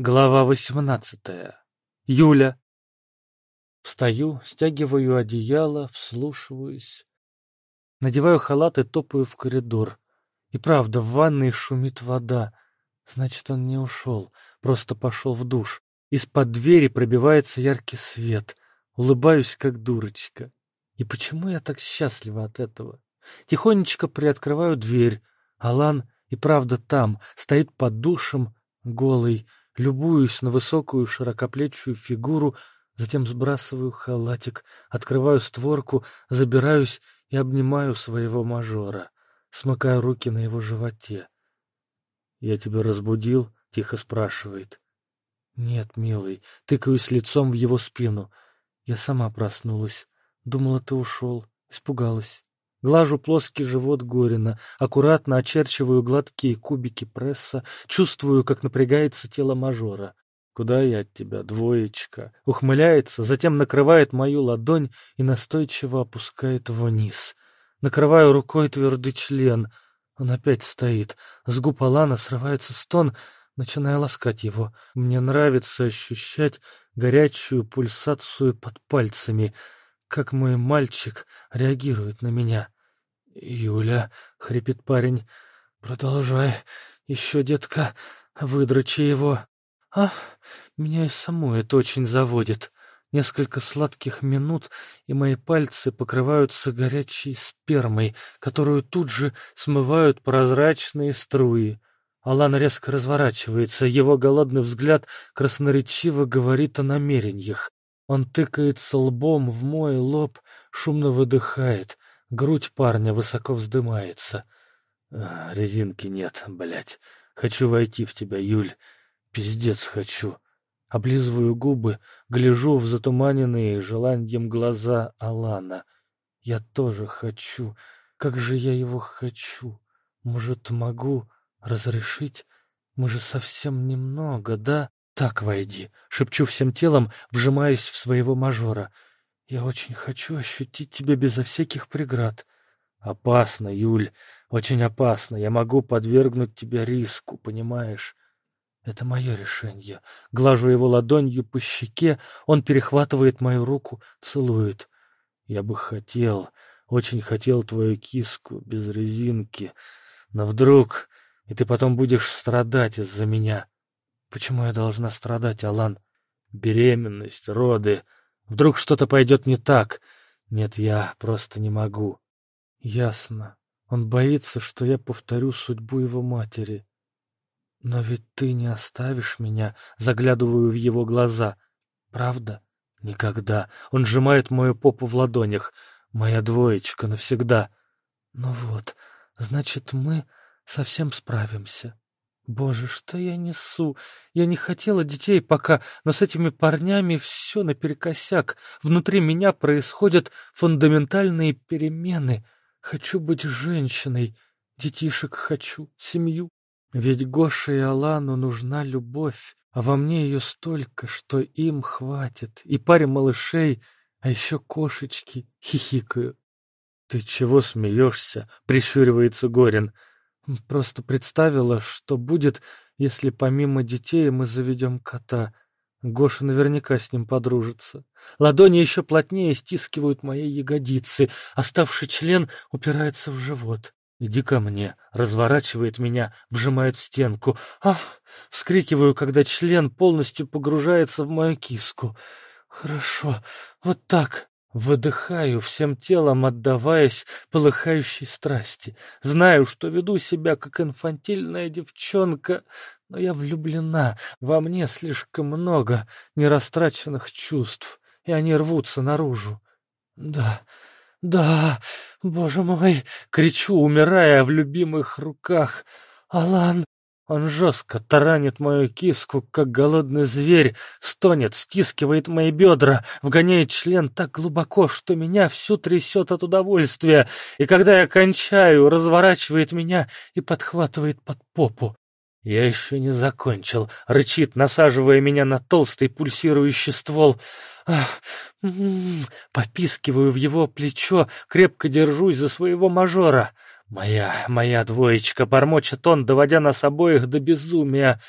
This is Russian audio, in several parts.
Глава восемнадцатая. Юля. Встаю, стягиваю одеяло, вслушиваюсь. Надеваю халат и топаю в коридор. И правда, в ванной шумит вода. Значит, он не ушел, просто пошел в душ. Из-под двери пробивается яркий свет. Улыбаюсь, как дурочка. И почему я так счастлива от этого? Тихонечко приоткрываю дверь. Алан и правда там, стоит под душем, голый, любуюсь на высокую широкоплечую фигуру, затем сбрасываю халатик, открываю створку, забираюсь и обнимаю своего мажора, смыкаю руки на его животе. «Я тебя разбудил?» — тихо спрашивает. «Нет, милый, тыкаюсь лицом в его спину. Я сама проснулась. Думала, ты ушел. Испугалась». Глажу плоский живот Горина, аккуратно очерчиваю гладкие кубики пресса, чувствую, как напрягается тело мажора. «Куда я от тебя, двоечка?» Ухмыляется, затем накрывает мою ладонь и настойчиво опускает вниз. Накрываю рукой твердый член. Он опять стоит. С губ Алана срывается стон, начиная ласкать его. Мне нравится ощущать горячую пульсацию под пальцами — как мой мальчик реагирует на меня. «Юля», — хрипит парень, — «продолжай. Еще, детка, выдрочи его». «А, меня и саму это очень заводит. Несколько сладких минут, и мои пальцы покрываются горячей спермой, которую тут же смывают прозрачные струи. Алан резко разворачивается, его голодный взгляд красноречиво говорит о намерениях. Он тыкается лбом в мой лоб, шумно выдыхает. Грудь парня высоко вздымается. А, резинки нет, блядь. Хочу войти в тебя, Юль. Пиздец хочу. Облизываю губы, гляжу в затуманенные желанием глаза Алана. Я тоже хочу. Как же я его хочу? Может, могу разрешить? Мы же совсем немного, да? «Так войди», — шепчу всем телом, вжимаясь в своего мажора. «Я очень хочу ощутить тебя безо всяких преград». «Опасно, Юль, очень опасно. Я могу подвергнуть тебя риску, понимаешь?» «Это мое решение». Глажу его ладонью по щеке, он перехватывает мою руку, целует. «Я бы хотел, очень хотел твою киску без резинки, но вдруг, и ты потом будешь страдать из-за меня». Почему я должна страдать, Алан? Беременность, роды. Вдруг что-то пойдет не так. Нет, я просто не могу. Ясно. Он боится, что я повторю судьбу его матери. Но ведь ты не оставишь меня, заглядываю в его глаза. Правда? Никогда. Он сжимает мою попу в ладонях. Моя двоечка навсегда. Ну вот, значит, мы совсем справимся. Боже, что я несу? Я не хотела детей пока, но с этими парнями все наперекосяк. Внутри меня происходят фундаментальные перемены. Хочу быть женщиной, детишек хочу, семью. Ведь Гоше и Алану нужна любовь, а во мне ее столько, что им хватит. И паре малышей, а еще кошечки, хихикаю. — Ты чего смеешься? — прищуривается Горин. — Просто представила, что будет, если помимо детей мы заведем кота. Гоша наверняка с ним подружится. Ладони еще плотнее стискивают мои ягодицы, оставший член упирается в живот. «Иди ко мне!» — разворачивает меня, вжимает в стенку. «Ах!» — вскрикиваю, когда член полностью погружается в мою киску. «Хорошо, вот так!» Выдыхаю, всем телом отдаваясь полыхающей страсти. Знаю, что веду себя как инфантильная девчонка, но я влюблена. Во мне слишком много нерастраченных чувств, и они рвутся наружу. Да, да, боже мой, кричу, умирая в любимых руках. Алан, он жестко таранит мою киску, как голодный зверь, стонет, стискивает мои бедра, вгоняет член так глубоко, что меня всю трясет от удовольствия, и когда я кончаю, разворачивает меня и подхватывает под попу. Я еще не закончил, рычит, насаживая меня на толстый пульсирующий ствол. Ах, м -м -м, попискиваю в его плечо, крепко держусь за своего мажора — «Моя, моя двоечка!» — бормочет он, доводя нас обоих до безумия.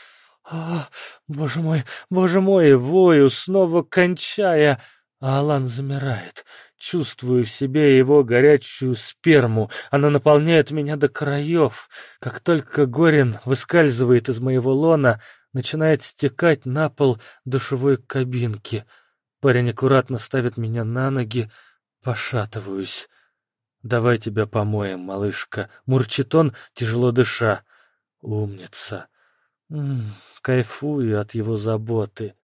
«А, боже мой, боже мой!» Вою, снова кончая. А Алан замирает. Чувствую в себе его горячую сперму. Она наполняет меня до краев. Как только Горин выскальзывает из моего лона, начинает стекать на пол душевой кабинки. Парень аккуратно ставит меня на ноги, пошатываюсь. «Давай тебя помоем, малышка», — мурчит он, тяжело дыша. «Умница». М -м, кайфую от его заботы.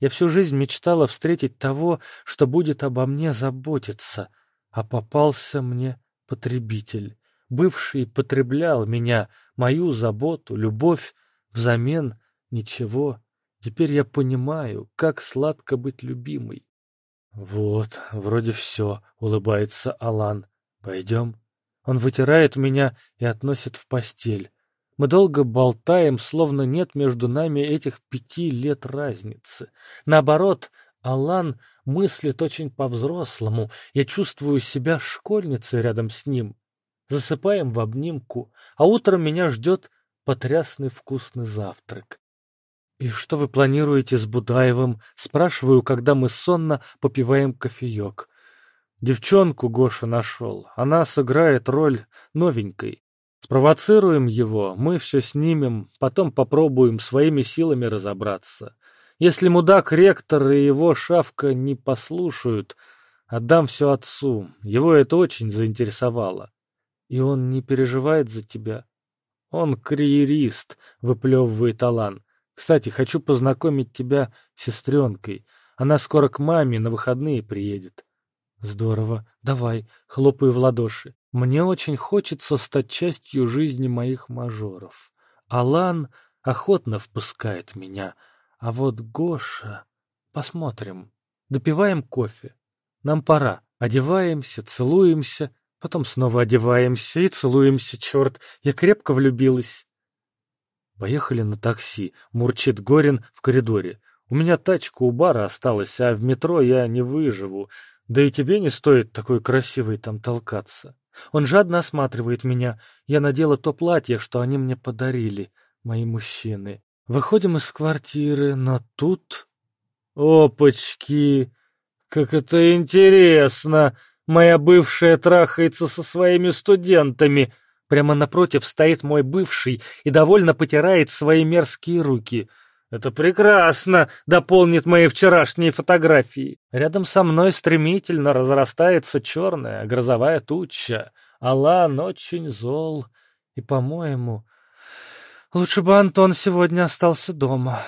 Я всю жизнь мечтала встретить того, что будет обо мне заботиться, а попался мне потребитель. Бывший потреблял меня, мою заботу, любовь, взамен ничего. Теперь я понимаю, как сладко быть любимой. Вот, вроде все, улыбается Алан. Пойдем. Он вытирает меня и относит в постель. Мы долго болтаем, словно нет между нами этих пяти лет разницы. Наоборот, Алан мыслит очень по-взрослому. Я чувствую себя школьницей рядом с ним. Засыпаем в обнимку, а утром меня ждет потрясный вкусный завтрак. «И что вы планируете с Будаевым?» Спрашиваю, когда мы сонно попиваем кофеек. Девчонку Гоша нашел. Она сыграет роль новенькой. Спровоцируем его, мы все снимем, потом попробуем своими силами разобраться. Если мудак-ректор и его шавка не послушают, отдам все отцу. Его это очень заинтересовало. И он не переживает за тебя. Он карьерист, выплевывает Алан. Кстати, хочу познакомить тебя с сестренкой. Она скоро к маме на выходные приедет. Здорово. Давай, хлопаю в ладоши. Мне очень хочется стать частью жизни моих мажоров. Алан охотно впускает меня. А вот Гоша... Посмотрим. Допиваем кофе. Нам пора. Одеваемся, целуемся, потом снова одеваемся и целуемся, черт. Я крепко влюбилась. Поехали на такси, мурчит Горин в коридоре. У меня тачка у бара осталась, а в метро я не выживу. Да и тебе не стоит такой красивой там толкаться. Он жадно осматривает меня. Я надела то платье, что они мне подарили, мои мужчины. Выходим из квартиры, но тут... Опачки! Как это интересно! Моя бывшая трахается со своими студентами. Прямо напротив стоит мой бывший и довольно потирает свои мерзкие руки — это прекрасно дополнит мои вчерашние фотографии. Рядом со мной стремительно разрастается черная грозовая туча. Алан очень зол. И, по-моему, лучше бы Антон сегодня остался дома.